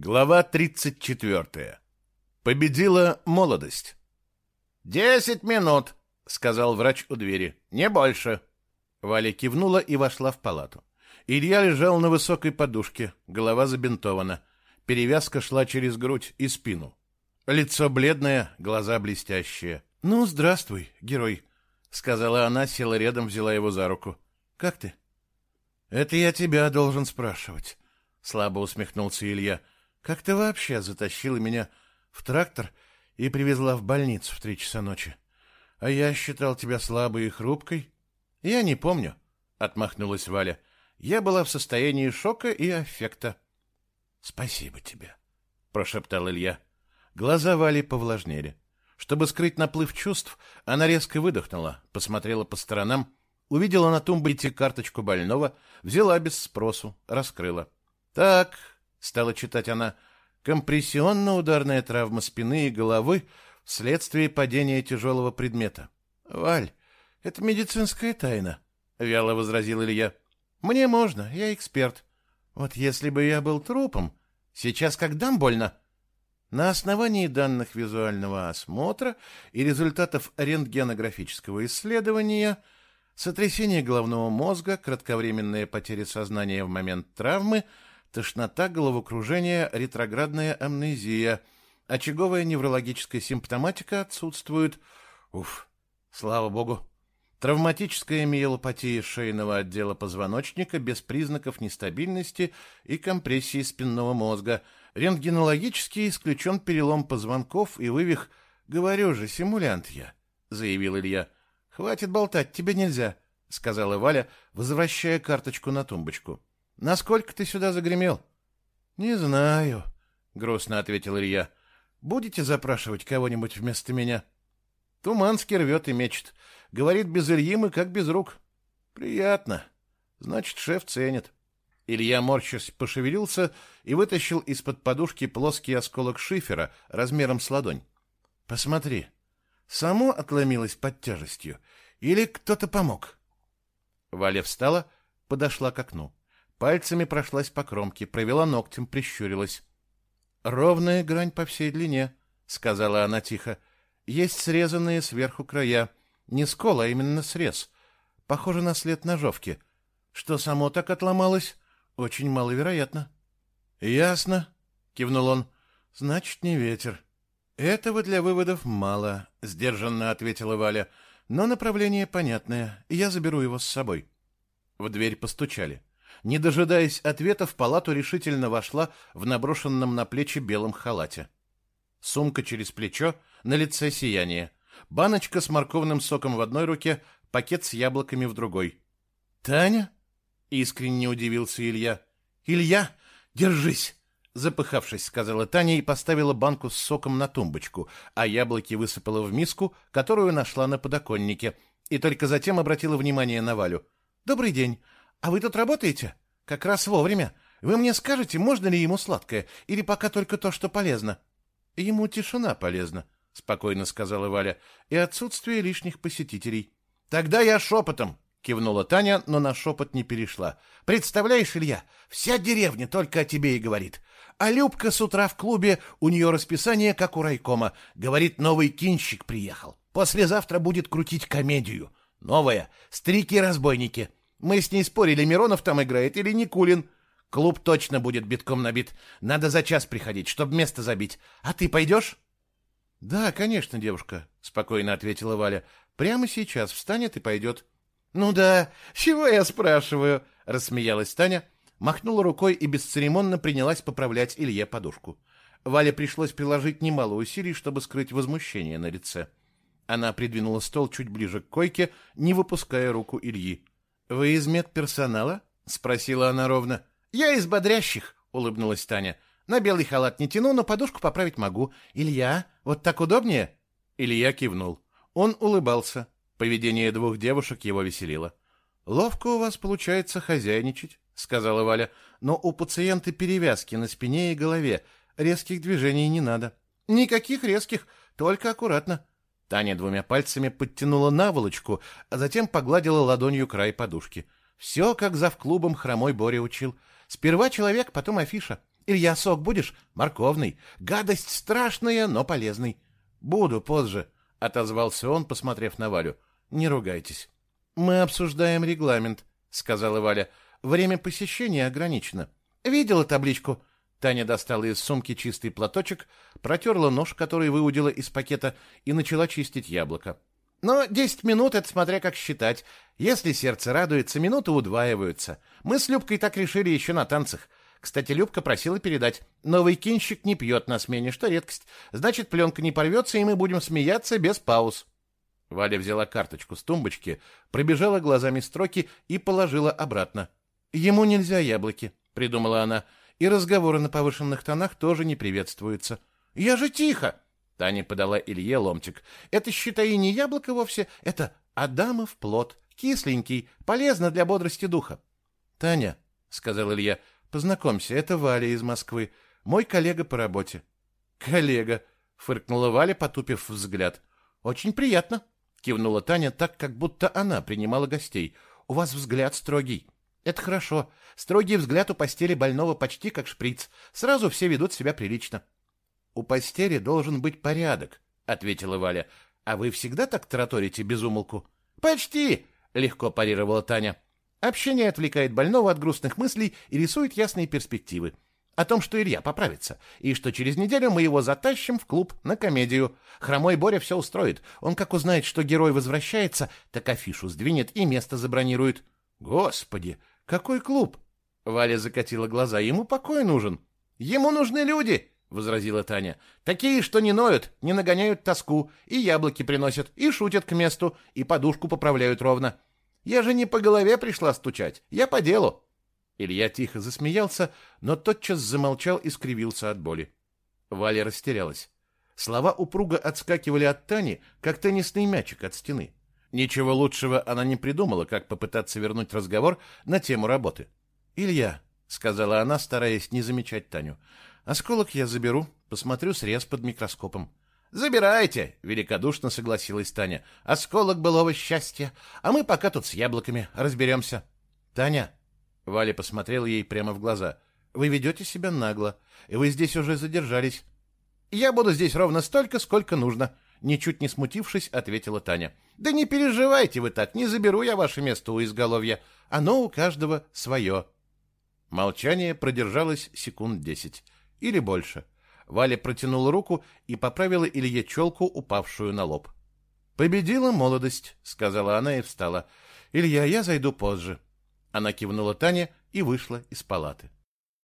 Глава 34. Победила молодость. «Десять минут», — сказал врач у двери. «Не больше». Валя кивнула и вошла в палату. Илья лежал на высокой подушке, голова забинтована. Перевязка шла через грудь и спину. Лицо бледное, глаза блестящие. «Ну, здравствуй, герой», — сказала она, села рядом, взяла его за руку. «Как ты?» «Это я тебя должен спрашивать», — слабо усмехнулся Илья. Как ты вообще затащила меня в трактор и привезла в больницу в три часа ночи? А я считал тебя слабой и хрупкой. Я не помню, отмахнулась Валя. Я была в состоянии шока и аффекта. Спасибо тебе, прошептал Илья. Глаза Вали повлажнели. Чтобы скрыть наплыв чувств, она резко выдохнула, посмотрела по сторонам, увидела на тумбочке карточку больного, взяла без спросу, раскрыла. Так, стала читать она, компрессионно-ударная травма спины и головы вследствие падения тяжелого предмета. Валь, это медицинская тайна, вяло возразил Илья. Мне можно, я эксперт. Вот если бы я был трупом, сейчас как дам больно. На основании данных визуального осмотра и результатов рентгенографического исследования сотрясение головного мозга, кратковременная потеря сознания в момент травмы – тошнота, головокружение, ретроградная амнезия, очаговая неврологическая симптоматика отсутствует. Уф, слава богу. Травматическая миелопатия шейного отдела позвоночника без признаков нестабильности и компрессии спинного мозга. Рентгенологически исключен перелом позвонков и вывих. Говорю же, симулянт я, заявил Илья. Хватит болтать, тебе нельзя, сказала Валя, возвращая карточку на тумбочку. Насколько ты сюда загремел? Не знаю, грустно ответил Илья. Будете запрашивать кого-нибудь вместо меня? Туманский рвет и мечет. Говорит без Ильи мы как без рук. Приятно. Значит, шеф ценит. Илья, морщась, пошевелился и вытащил из-под подушки плоский осколок шифера размером с ладонь. Посмотри. Само отломилось под тяжестью или кто-то помог? Валя встала, подошла к окну. Пальцами прошлась по кромке, провела ногтем, прищурилась. «Ровная грань по всей длине», — сказала она тихо. «Есть срезанные сверху края. Не скол, а именно срез. Похоже на след ножовки. Что само так отломалось, очень маловероятно». «Ясно», — кивнул он. «Значит, не ветер». «Этого для выводов мало», — сдержанно ответила Валя. «Но направление понятное. Я заберу его с собой». В дверь постучали. Не дожидаясь ответа, в палату решительно вошла в наброшенном на плечи белом халате. Сумка через плечо, на лице сияние. Баночка с морковным соком в одной руке, пакет с яблоками в другой. «Таня?» — искренне удивился Илья. «Илья, держись!» Запыхавшись, сказала Таня и поставила банку с соком на тумбочку, а яблоки высыпала в миску, которую нашла на подоконнике, и только затем обратила внимание на Валю. «Добрый день. А вы тут работаете? Как раз вовремя. Вы мне скажете, можно ли ему сладкое, или пока только то, что полезно? Ему тишина полезна, спокойно сказала Валя, и отсутствие лишних посетителей. Тогда я шепотом, кивнула Таня, но на шепот не перешла. Представляешь, Илья, вся деревня только о тебе и говорит. А Любка с утра в клубе, у нее расписание, как у райкома. Говорит, новый кинщик приехал. Послезавтра будет крутить комедию. Новая. Стрики-разбойники. Мы с ней спорили, Миронов там играет или Никулин. Клуб точно будет битком набит. Надо за час приходить, чтобы место забить. А ты пойдешь? — Да, конечно, девушка, — спокойно ответила Валя. — Прямо сейчас встанет и пойдет. — Ну да, чего я спрашиваю? — рассмеялась Таня, махнула рукой и бесцеремонно принялась поправлять Илье подушку. Вале пришлось приложить немало усилий, чтобы скрыть возмущение на лице. Она придвинула стол чуть ближе к койке, не выпуская руку Ильи. «Вы из медперсонала?» — спросила она ровно. «Я из бодрящих», — улыбнулась Таня. «На белый халат не тяну, но подушку поправить могу. Илья, вот так удобнее?» Илья кивнул. Он улыбался. Поведение двух девушек его веселило. «Ловко у вас получается хозяйничать», — сказала Валя. «Но у пациента перевязки на спине и голове. Резких движений не надо». «Никаких резких, только аккуратно. Таня двумя пальцами подтянула наволочку, а затем погладила ладонью край подушки. Все, как зав клубом хромой Боря учил. Сперва человек, потом афиша. Илья, сок будешь? Морковный. Гадость страшная, но полезный. Буду позже, — отозвался он, посмотрев на Валю. Не ругайтесь. Мы обсуждаем регламент, — сказала Валя. Время посещения ограничено. Видела табличку? Таня достала из сумки чистый платочек, протерла нож, который выудила из пакета, и начала чистить яблоко. Но десять минут — это смотря как считать. Если сердце радуется, минуты удваиваются. Мы с Любкой так решили еще на танцах. Кстати, Любка просила передать. Новый кинщик не пьет на смене, что редкость. Значит, пленка не порвется, и мы будем смеяться без пауз. Валя взяла карточку с тумбочки, пробежала глазами строки и положила обратно. «Ему нельзя яблоки», — придумала она, — «и разговоры на повышенных тонах тоже не приветствуются». «Я же тихо!» — Таня подала Илье ломтик. «Это, считай, не яблоко вовсе, это Адамов плод, кисленький, полезно для бодрости духа». «Таня», — сказал Илья, — Познакомься, это Валя из Москвы, мой коллега по работе. Коллега, фыркнула Валя, потупив взгляд. Очень приятно, кивнула Таня так, как будто она принимала гостей. У вас взгляд строгий. Это хорошо. Строгий взгляд у постели больного почти как шприц. Сразу все ведут себя прилично. У постели должен быть порядок, ответила Валя. А вы всегда так тараторите без умолку? Почти, легко парировала Таня. Общение отвлекает больного от грустных мыслей и рисует ясные перспективы. О том, что Илья поправится, и что через неделю мы его затащим в клуб на комедию. Хромой Боря все устроит. Он как узнает, что герой возвращается, так афишу сдвинет и место забронирует. Господи, какой клуб? Валя закатила глаза. Ему покой нужен. Ему нужны люди, возразила Таня. Такие, что не ноют, не нагоняют тоску, и яблоки приносят, и шутят к месту, и подушку поправляют ровно. Я же не по голове пришла стучать, я по делу. Илья тихо засмеялся, но тотчас замолчал и скривился от боли. Валя растерялась. Слова упруго отскакивали от Тани, как теннисный мячик от стены. Ничего лучшего она не придумала, как попытаться вернуть разговор на тему работы. «Илья», — сказала она, стараясь не замечать Таню, — «осколок я заберу, посмотрю срез под микроскопом. «Забирайте!» — великодушно согласилась Таня. «Осколок былого счастья. А мы пока тут с яблоками разберемся». «Таня!» — Валя посмотрела ей прямо в глаза. «Вы ведете себя нагло, и вы здесь уже задержались». «Я буду здесь ровно столько, сколько нужно», — ничуть не смутившись, ответила Таня. «Да не переживайте вы так, не заберу я ваше место у изголовья. Оно у каждого свое». Молчание продержалось секунд десять или больше. — Валя протянула руку и поправила Илье челку, упавшую на лоб. «Победила молодость», — сказала она и встала. «Илья, я зайду позже». Она кивнула Тане и вышла из палаты.